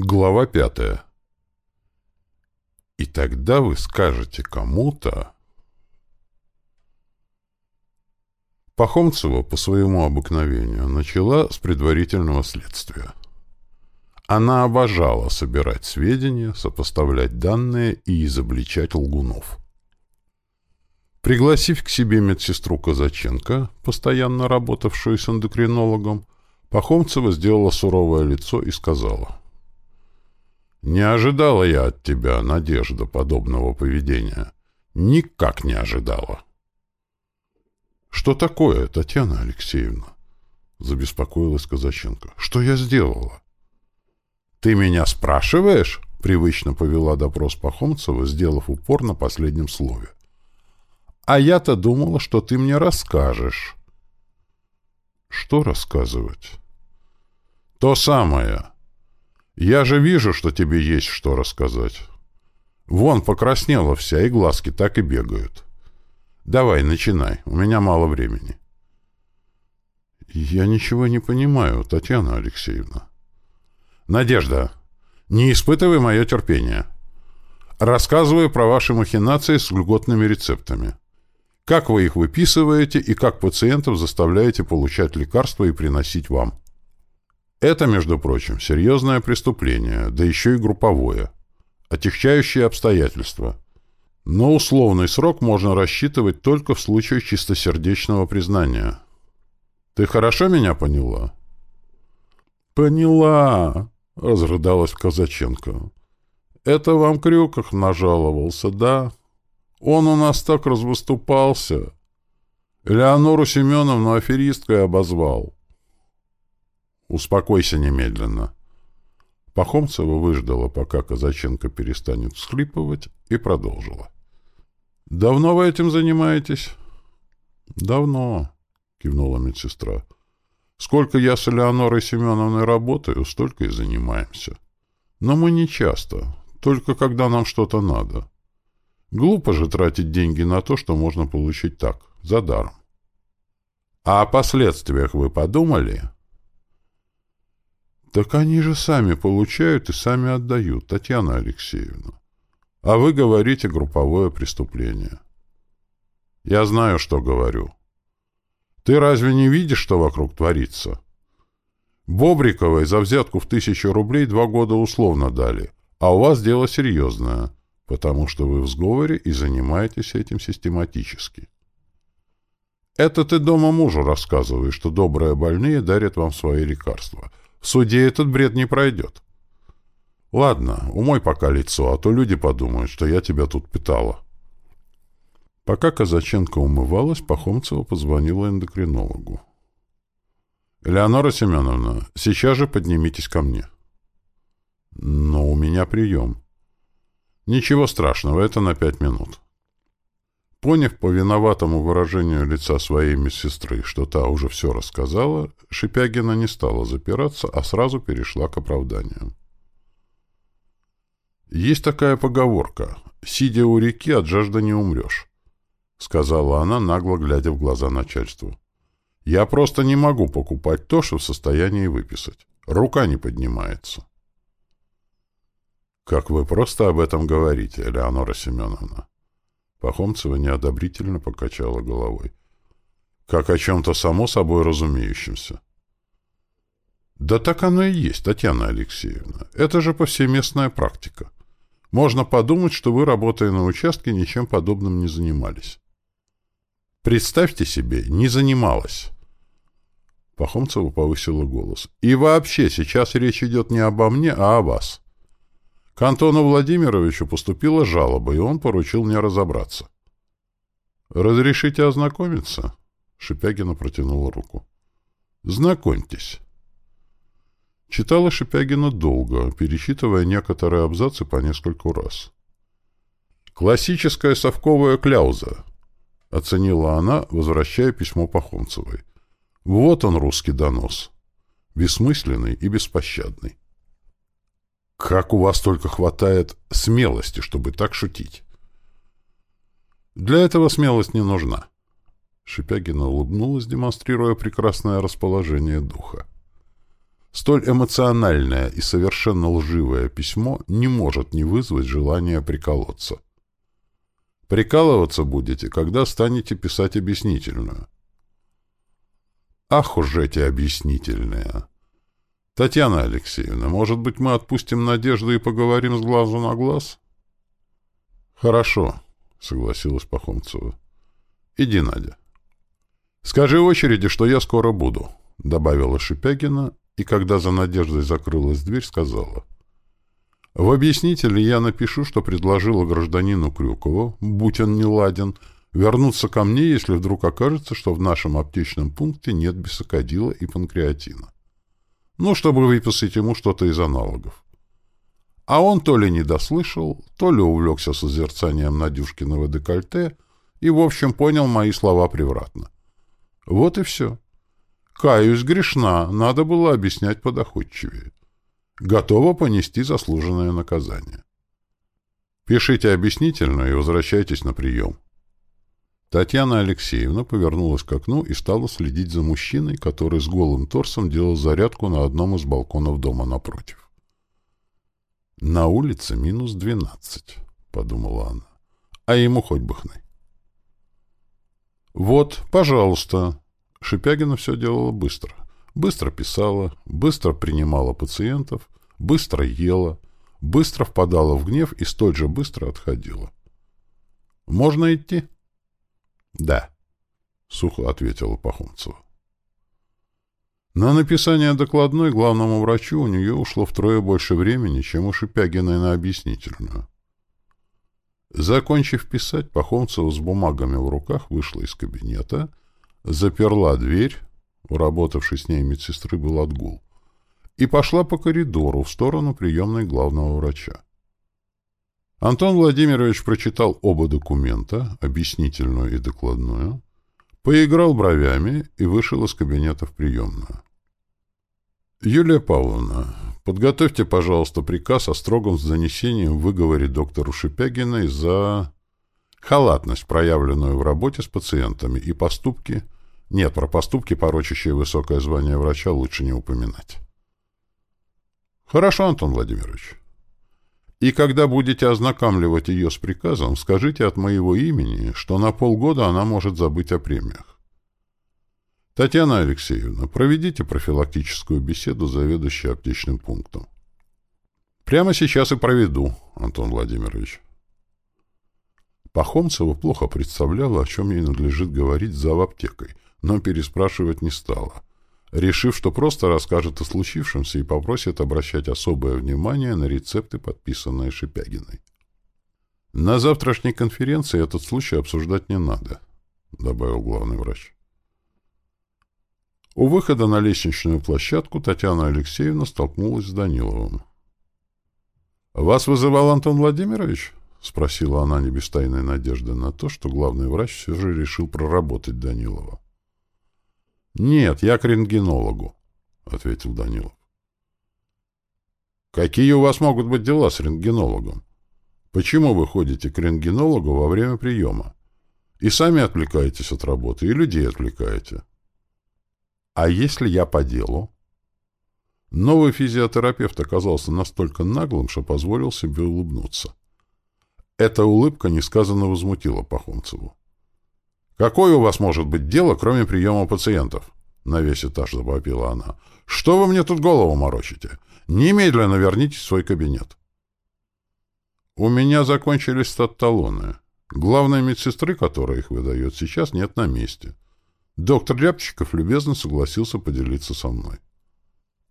Глава пятая. И тогда вы скажете кому-то... Пахомцева по своему обыкновению начала с предварительного следствия. Она обожала собирать сведения, сопоставлять данные и изобличать лгунов. Пригласив к себе медсестру Казаченко, постоянно работавшую с эндокринологом, Пахомцева сделала суровое лицо и сказала — не ожидала я от тебя, Надежда, подобного поведения. Никак не ожидала. Что такое, Татьяна Алексеевна? Забеспокоилась Казаченко. Что я сделала? Ты меня спрашиваешь? Привычно повела допрос Пахомцева, сделав упор на последнем слове. А я-то думала, что ты мне расскажешь. Что рассказывать? То самое. Я же вижу, что тебе есть что рассказать. Вон, покраснела вся, и глазки так и бегают. Давай, начинай, у меня мало времени. Я ничего не понимаю, Татьяна Алексеевна. Надежда, не испытывай мое терпение. Рассказываю про ваши махинации с льготными рецептами. Как вы их выписываете и как пациентов заставляете получать лекарства и приносить вам. Это, между прочим, серьезное преступление, да еще и групповое. Отягчающие обстоятельства. Но условный срок можно рассчитывать только в случае чистосердечного признания. Ты хорошо меня поняла? Поняла, разрыдалась Казаченко. Это вам Крюках нажаловался, да? Он у нас так развыступался. Леонору Семеновну аферисткой обозвал. «Успокойся немедленно». Пахомцева выждала, пока Казаченко перестанет всхлипывать, и продолжила. «Давно вы этим занимаетесь?» «Давно», — кивнула медсестра. «Сколько я с Элеонорой Семеновной работаю, столько и занимаемся. Но мы не часто, только когда нам что-то надо. Глупо же тратить деньги на то, что можно получить так, за даром». «А о последствиях вы подумали?» Так они же сами получают и сами отдают, Татьяна Алексеевна. А вы говорите групповое преступление. Я знаю, что говорю. Ты разве не видишь, что вокруг творится? Бобриковой за взятку в тысячу рублей два года условно дали, а у вас дело серьезное, потому что вы в сговоре и занимаетесь этим систематически. Это ты дома мужу рассказываешь, что добрые больные дарят вам свои лекарства — в суде этот бред не пройдет. Ладно, умой пока лицо, а то люди подумают, что я тебя тут пытала. Пока Казаченко умывалась, Пахомцева позвонила эндокринологу. «Элеонора Семеновна, сейчас же поднимитесь ко мне». «Но у меня прием». «Ничего страшного, это на пять минут». Поняв по виноватому выражению лица своей медсестры, что та уже все рассказала, Шипягина не стала запираться, а сразу перешла к оправданию. «Есть такая поговорка. Сидя у реки, от жажды не умрешь», — сказала она, нагло глядя в глаза начальству. «Я просто не могу покупать то, что в состоянии выписать. Рука не поднимается». «Как вы просто об этом говорите, Элеонора Семеновна?» Пахомцева неодобрительно покачала головой. Как о чем-то само собой разумеющемся. Да так оно и есть, Татьяна Алексеевна. Это же повсеместная практика. Можно подумать, что вы, работая на участке, ничем подобным не занимались. Представьте себе, не занималась. Пахомцева повысила голос. И вообще, сейчас речь идет не обо мне, а о вас. К Антону Владимировичу поступила жалоба, и он поручил мне разобраться. «Разрешите ознакомиться?» Шипягина протянула руку. «Знакомьтесь». Читала Шипягина долго, перечитывая некоторые абзацы по нескольку раз. «Классическая совковая кляуза», — оценила она, возвращая письмо Пахомцевой. «Вот он, русский донос. Бессмысленный и беспощадный». Как у вас только хватает смелости, чтобы так шутить? Для этого смелость не нужна. Шипягина улыбнулась, демонстрируя прекрасное расположение духа. Столь эмоциональное и совершенно лживое письмо не может не вызвать желания приколоться. Прикалываться будете, когда станете писать объяснительную. Ах уж эти объяснительные! Татьяна Алексеевна, может быть, мы отпустим Надежду и поговорим с глазу на глаз? Хорошо, согласилась Пахомцева. Иди, Надя. Скажи очереди, что я скоро буду, добавила Шипягина, и когда за Надеждой закрылась дверь, сказала. В объяснителе я напишу, что предложила гражданину Крюкову, будь он не ладен, вернуться ко мне, если вдруг окажется, что в нашем аптечном пункте нет бисокодила и панкреатина. Ну, чтобы выписать ему что-то из аналогов. А он то ли не дослышал, то ли увлекся созерцанием Надюшкиного декольте и, в общем, понял мои слова превратно. Вот и все. Каюсь, грешна, надо было объяснять подоходчивее готова понести заслуженное наказание. Пишите объяснительную и возвращайтесь на прием. Татьяна Алексеевна повернулась к окну и стала следить за мужчиной, который с голым торсом делал зарядку на одном из балконов дома напротив. «На улице минус двенадцать», — подумала она, — «а ему хоть бы хны». «Вот, пожалуйста». Шипягина все делала быстро — Быстро писала, быстро принимала пациентов, быстро ела, быстро впадала в гнев и столь же быстро отходила. «Можно идти?» «Да», — сухо ответила Пахомцева. На написание докладной главному врачу у нее ушло втрое больше времени, чем у Шипягиной на объяснительную. Закончив писать, Пахомцева с бумагами в руках вышла из кабинета, заперла дверь, у работавшей с ней медсестры был отгул. И пошла по коридору в сторону приемной главного врача. Антон Владимирович прочитал оба документа, объяснительную и докладную, поиграл бровями и вышел из кабинета в приемную. «Юлия Павловна, подготовьте, пожалуйста, приказ о строгом занесении в выговоре доктору Шипягиной за халатность, проявленную в работе с пациентами, и поступки – нет, про поступки, порочащие высокое звание врача, лучше не упоминать. Хорошо, Антон Владимирович. И когда будете ознакомливать ее с приказом, скажите от моего имени, что на полгода она может забыть о премиях. Татьяна Алексеевна, проведите профилактическую беседу с заведующей аптечным пунктом. Прямо сейчас и проведу, Антон Владимирович. Пахомцева плохо представляла, о чем ей надлежит говорить за аптекой — но переспрашивать не стала, решив, что просто расскажет о случившемся и попросит обращать особое внимание на рецепты, подписанные Шипягиной. «На завтрашней конференции этот случай обсуждать не надо», — добавил главный врач. У выхода на лестничную площадку Татьяна Алексеевна столкнулась с Даниловым. «Вас вызывал Антон Владимирович?» — спросила она не без тайной надежды на то, что главный врач все же решил проработать Данилова. «Нет, я к рентгенологу», — ответил Данилов. «Какие у вас могут быть дела с рентгенологом? Почему вы ходите к рентгенологу во время приема? И сами отвлекаетесь от работы, и людей отвлекаете». «А если я по делу?» Новый физиотерапевт оказался настолько наглым, что позволил себе улыбнуться. Эта улыбка несказанно возмутила Пахомцеву. «Какое у вас может быть дело, кроме приема пациентов?» На весь этаж завопила она. «Что вы мне тут голову морочите? Немедленно вернитесь в свой кабинет». «У меня закончились стат-талоны. Главной медсестры, которая их выдает, сейчас нет на месте. Доктор Рябчиков любезно согласился поделиться со мной».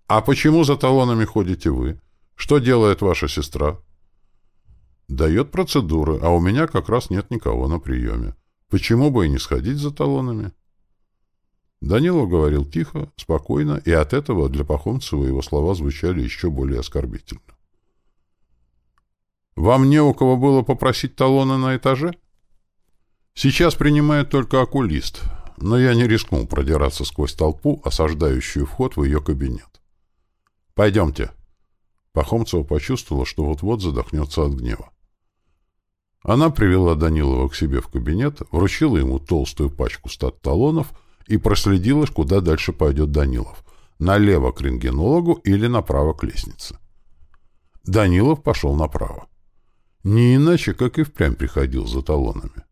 «А почему за талонами ходите вы? Что делает ваша сестра?» «Дает процедуры, а у меня как раз нет никого на приеме. Почему бы и не сходить за талонами? Данилов говорил тихо, спокойно, и от этого для Пахомцева его слова звучали еще более оскорбительно. «Вам не у кого было попросить талоны на этаже?» «Сейчас принимает только окулист, но я не рискнул продираться сквозь толпу, осаждающую вход в ее кабинет. Пойдемте». Пахомцева почувствовала, что вот-вот задохнется от гнева. Она привела Данилова к себе в кабинет, вручила ему толстую пачку стат-талонов и проследила, куда дальше пойдет Данилов. налево к рентгенологу или направо к лестнице. Данилов пошел направо. Не иначе, как и впрямь приходил за талонами.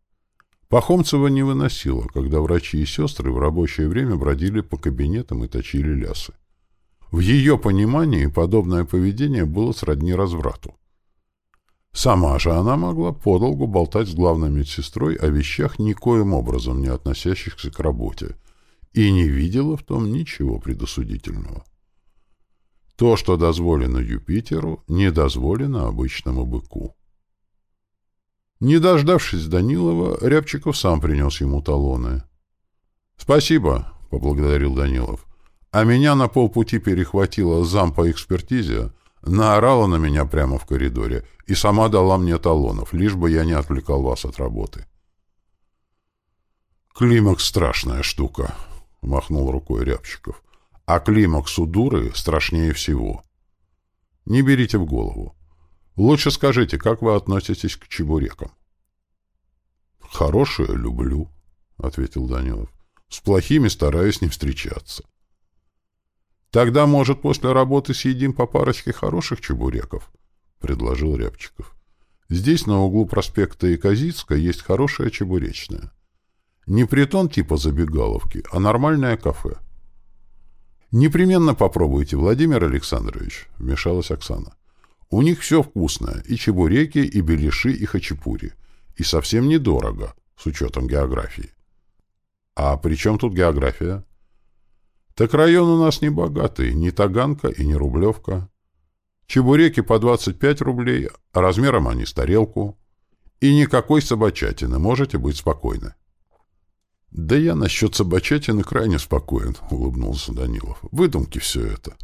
Пахомцева не выносила, когда врачи и сестры в рабочее время бродили по кабинетам и точили лясы. В ее понимании подобное поведение было сродни разврату. Сама же она могла подолгу болтать с главной медсестрой о вещах, никоим образом не относящихся к работе, и не видела в том ничего предосудительного. То, что дозволено Юпитеру, не дозволено обычному быку. Не дождавшись Данилова, Рябчиков сам принес ему талоны. — Спасибо, — поблагодарил Данилов. — А меня на полпути перехватила зам по экспертизе, наорала на меня прямо в коридоре и сама дала мне талонов, лишь бы я не отвлекал вас от работы. — Климакс — страшная штука, — махнул рукой Рябчиков. — А климакс у дуры страшнее всего. Не берите в голову. Лучше скажите, как вы относитесь к чебурекам? — Хорошие люблю, — ответил Данилов. — С плохими стараюсь не встречаться. — Тогда, может, после работы съедим по парочке хороших чебуреков? — предложил Рябчиков. — Здесь, на углу проспекта и Казицка, есть хорошая чебуречная. Не притон типа забегаловки, а нормальное кафе. — Непременно попробуйте, Владимир Александрович, — вмешалась Оксана. — у них все вкусное, и чебуреки, и беляши, и хачапури. И совсем недорого, с учетом географии. А при чем тут география? Так район у нас не богатый, не Таганка и не Рублевка. Чебуреки по 25 рублей, а размером они с тарелку. И никакой собачатины, можете быть спокойны. — Да я насчет собачатины крайне спокоен, — улыбнулся Данилов. — Выдумки все это.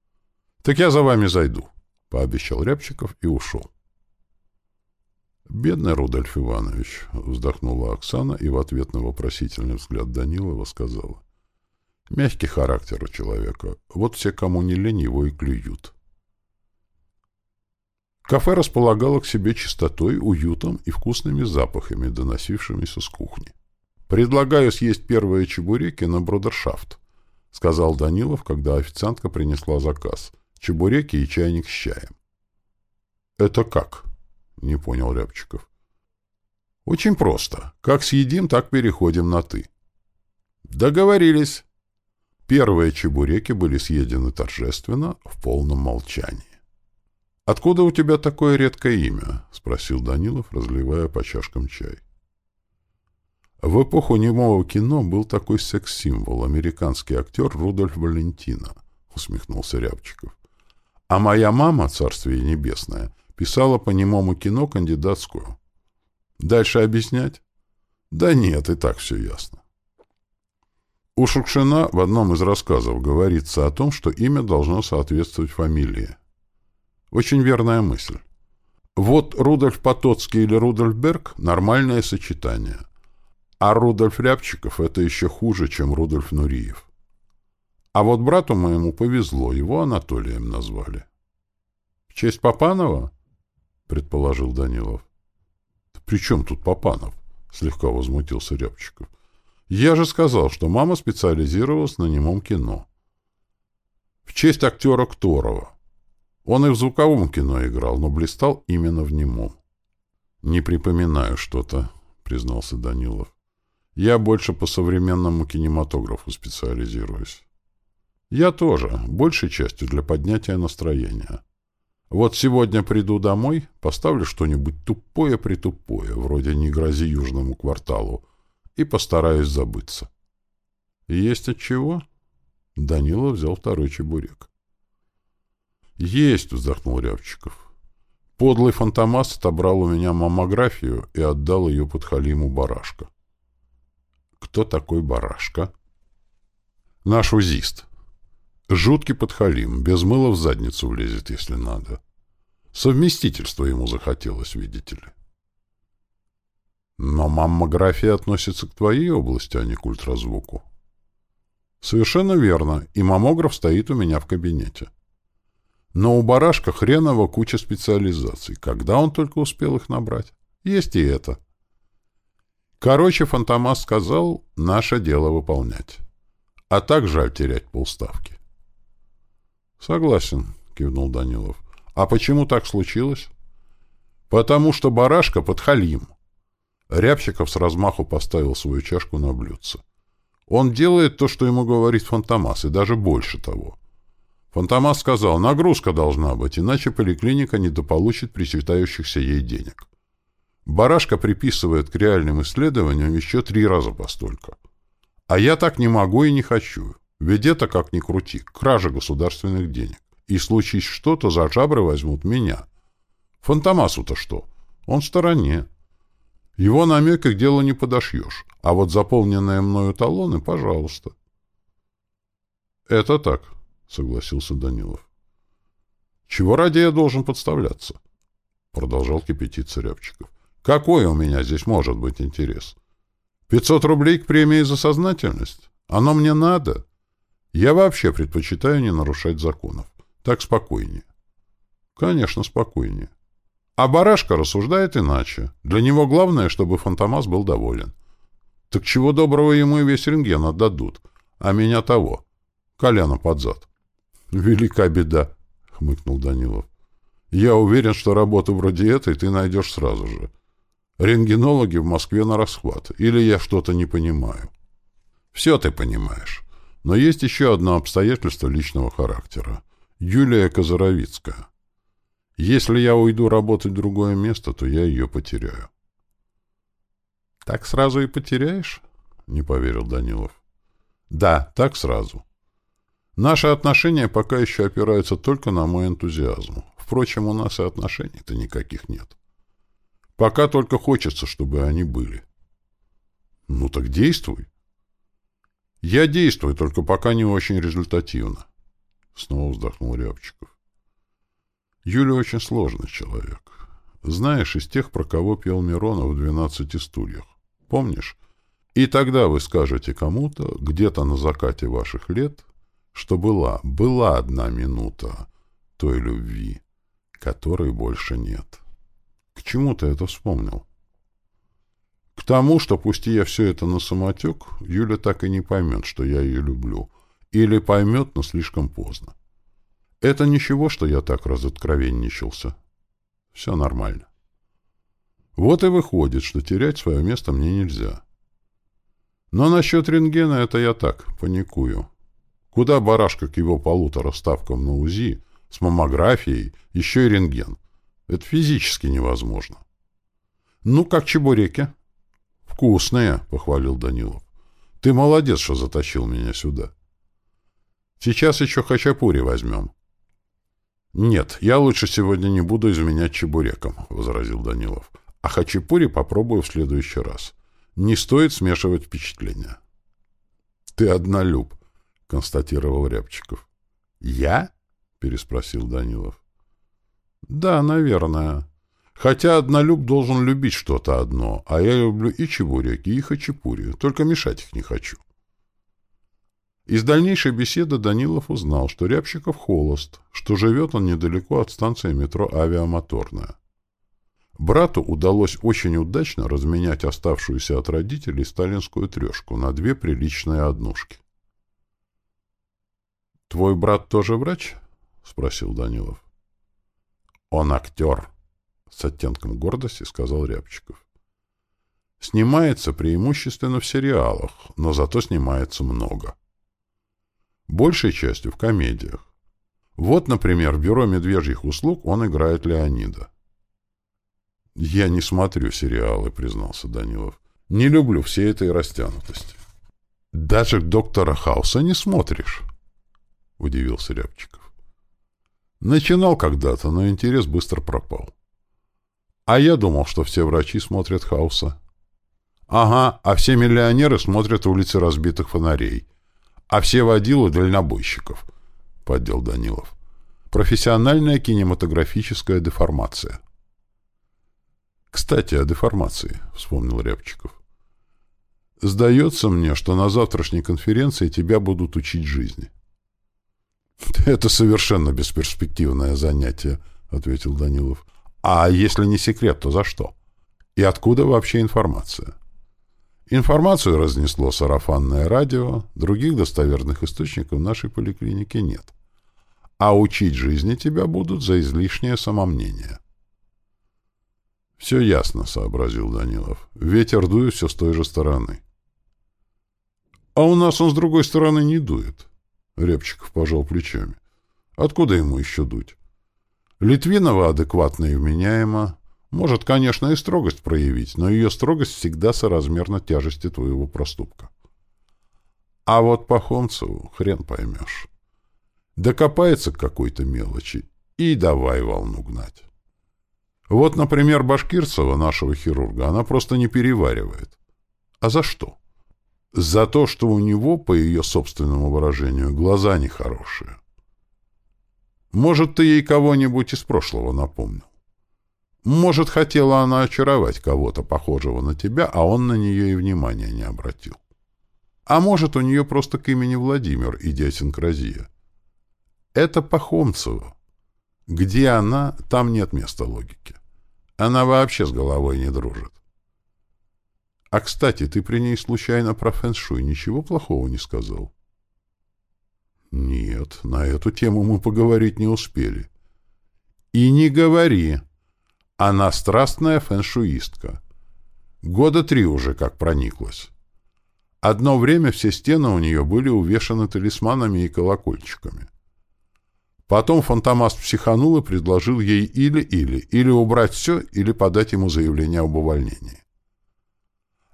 — Так я за вами зайду. —— пообещал Рябчиков и ушел. «Бедный Рудольф Иванович», — вздохнула Оксана и в ответ на вопросительный взгляд Данилова сказала. «Мягкий характер у человека. Вот все, кому не лень, его и клюют». Кафе располагало к себе чистотой, уютом и вкусными запахами, доносившимися с кухни. «Предлагаю съесть первые чебуреки на брудершафт», — сказал Данилов, когда официантка принесла заказ — чебуреки и чайник с чаем. — Это как? — не понял Рябчиков. — Очень просто. Как съедим, так переходим на «ты». — Договорились. Первые чебуреки были съедены торжественно, в полном молчании. — Откуда у тебя такое редкое имя? — спросил Данилов, разливая по чашкам чай. В эпоху немого кино был такой секс-символ, американский актер Рудольф Валентино, — усмехнулся Рябчиков. А моя мама, царствие небесное, писала по немому кино кандидатскую. Дальше объяснять? Да нет, и так все ясно. У Шукшина в одном из рассказов говорится о том, что имя должно соответствовать фамилии. Очень верная мысль. Вот Рудольф Потоцкий или Рудольф Берг — нормальное сочетание. А Рудольф Рябчиков — это еще хуже, чем Рудольф Нуриев. А вот брату моему повезло, его Анатолием назвали. — В честь Папанова? — предположил Данилов. — При чем тут Папанов? — слегка возмутился Рябчиков. — Я же сказал, что мама специализировалась на немом кино. В честь актера Кторова. Он и в звуковом кино играл, но блистал именно в немом. — Не припоминаю что-то, — признался Данилов. — Я больше по современному кинематографу специализируюсь. Я тоже, большей частью для поднятия настроения. Вот сегодня приду домой, поставлю что-нибудь тупое-притупое, вроде «Не грози южному кварталу», и постараюсь забыться. Есть от чего? Данила взял второй чебурек. Есть, вздохнул Рябчиков. Подлый фантомас отобрал у меня маммографию и отдал ее под Халиму Барашка. Кто такой Барашка? Наш узист. Жуткий подхалим, без мыла в задницу влезет, если надо. Совместительство ему захотелось, видите ли. Но маммография относится к твоей области, а не к ультразвуку. Совершенно верно, и маммограф стоит у меня в кабинете. Но у барашка хреново куча специализаций. Когда он только успел их набрать? Есть и это. Короче, Фантомас сказал, наше дело выполнять. А так жаль терять полставки. Согласен, кивнул Данилов. А почему так случилось? Потому что барашка подхалим. Рябчиков с размаху поставил свою чашку на блюдце. Он делает то, что ему говорит Фантомас, и даже больше того. Фантомас сказал, нагрузка должна быть, иначе поликлиника недополучит причитающихся ей денег. Барашка приписывает к реальным исследованиям еще три раза постолько. А я так не могу и не хочу. Ведь это, как ни крути, кража государственных денег. И случись что-то, за жабры возьмут меня. Фантомасу-то что? Он в стороне. Его намеки к делу не подошьешь. А вот заполненные мною талоны, пожалуйста. Это так, согласился Данилов. Чего ради я должен подставляться? Продолжал кипятиться Рябчиков. Какой у меня здесь может быть интерес? Пятьсот рублей к премии за сознательность? Оно мне надо? Я вообще предпочитаю не нарушать законов. Так спокойнее. Конечно, спокойнее. А барашка рассуждает иначе. Для него главное, чтобы Фантомас был доволен. Так чего доброго ему и весь рентген отдадут. А меня того. Коляна под зад. Велика беда, хмыкнул Данилов. Я уверен, что работу вроде этой ты найдешь сразу же. Рентгенологи в Москве на расхват. Или я что-то не понимаю? Все ты понимаешь. Но есть еще одно обстоятельство личного характера. Юлия Козоровицкая. Если я уйду работать в другое место, то я ее потеряю. Так сразу и потеряешь? Не поверил Данилов. Да, так сразу. Наши отношения пока еще опираются только на мой энтузиазм. Впрочем, у нас и отношений-то никаких нет. Пока только хочется, чтобы они были. Ну так действуй. Я действую, только пока не очень результативно. Снова вздохнул Рябчиков. Юля очень сложный человек. Знаешь, из тех, про кого пел Миронов в «Двенадцати стульях». Помнишь? И тогда вы скажете кому-то, где-то на закате ваших лет, что была, была одна минута той любви, которой больше нет. К чему ты это вспомнил? К тому, что пусти я все это на самотек, Юля так и не поймет, что я ее люблю. Или поймет, но слишком поздно. Это ничего, что я так разоткровенничался. Все нормально. Вот и выходит, что терять свое место мне нельзя. Но насчет рентгена это я так, паникую. Куда барашка к его полутора ставкам на УЗИ, с маммографией, еще и рентген — это физически невозможно. Ну, как чебуреки. Вкусные, похвалил Данилов. Ты молодец, что затащил меня сюда. Сейчас еще хачапури возьмем. Нет, я лучше сегодня не буду изменять чебуреком, возразил Данилов. А хачапури попробую в следующий раз. Не стоит смешивать впечатления. Ты однолюб, констатировал Рябчиков. Я? переспросил Данилов. Да, наверное. Хотя однолюб должен любить что-то одно, а я люблю и чебуреки, и хачапури, только мешать их не хочу. Из дальнейшей беседы Данилов узнал, что Рябчиков холост, что живет он недалеко от станции метро «Авиамоторная». Брату удалось очень удачно разменять оставшуюся от родителей сталинскую трешку на две приличные однушки. «Твой брат тоже врач?» — спросил Данилов. «Он актер», — с оттенком гордости сказал Рябчиков. «Снимается преимущественно в сериалах, но зато снимается много. Большей частью в комедиях. Вот, например, в «Бюро медвежьих услуг» он играет Леонида. «Я не смотрю сериалы», — признался Данилов. «Не люблю всей этой растянутости». «Даже доктора Хауса не смотришь?» — удивился Рябчиков. Начинал когда-то, но интерес быстро пропал. А я думал, что все врачи смотрят Хауса. Ага, а все миллионеры смотрят улицы разбитых фонарей. А все водилы дальнобойщиков, — поддел Данилов. Профессиональная кинематографическая деформация. Кстати, о деформации, — вспомнил Рябчиков. Сдается мне, что на завтрашней конференции тебя будут учить жизни. «Это совершенно бесперспективное занятие», — ответил Данилов. «А если не секрет, то за что? И откуда вообще информация?» Информацию разнесло сарафанное радио, других достоверных источников нашей поликлиники нет. а учить жизни тебя будут за излишнее самомнение. «Все ясно», — сообразил Данилов. «Ветер дует все с той же стороны». «А у нас он с другой стороны не дует», — Репчиков пожал плечами. «Откуда ему еще дуть? Литвинова адекватна и вменяема. Может, конечно, и строгость проявить, но ее строгость всегда соразмерна тяжести твоего проступка. А вот Пахомцеву хрен поймешь. Докопается к какой-то мелочи и давай волну гнать». Вот, например, Башкирцева, нашего хирурга, она просто не переваривает. А за что? За то, что у него, по ее собственному выражению, глаза нехорошие. Может, ты ей кого-нибудь из прошлого напомнил? Может, хотела она очаровать кого-то, похожего на тебя, а он на нее и внимания не обратил. А может, у нее просто к имени Владимир идиосинкразия. Это Пахомцева. Где она, там нет места логики. Она вообще с головой не дружит. А, кстати, ты при ней случайно про фэншуй ничего плохого не сказал? Нет, на эту тему мы поговорить не успели. И не говори. Она страстная фэншуистка. Года три уже как прониклась. Одно время все стены у нее были увешаны талисманами и колокольчиками. Потом фантомаст психанул и предложил ей или-или, или убрать все, или подать ему заявление об увольнении.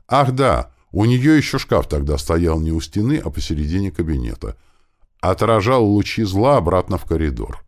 Ах да, у нее еще шкаф тогда стоял не у стены, а посередине кабинета. Отражал лучи зла обратно в коридор.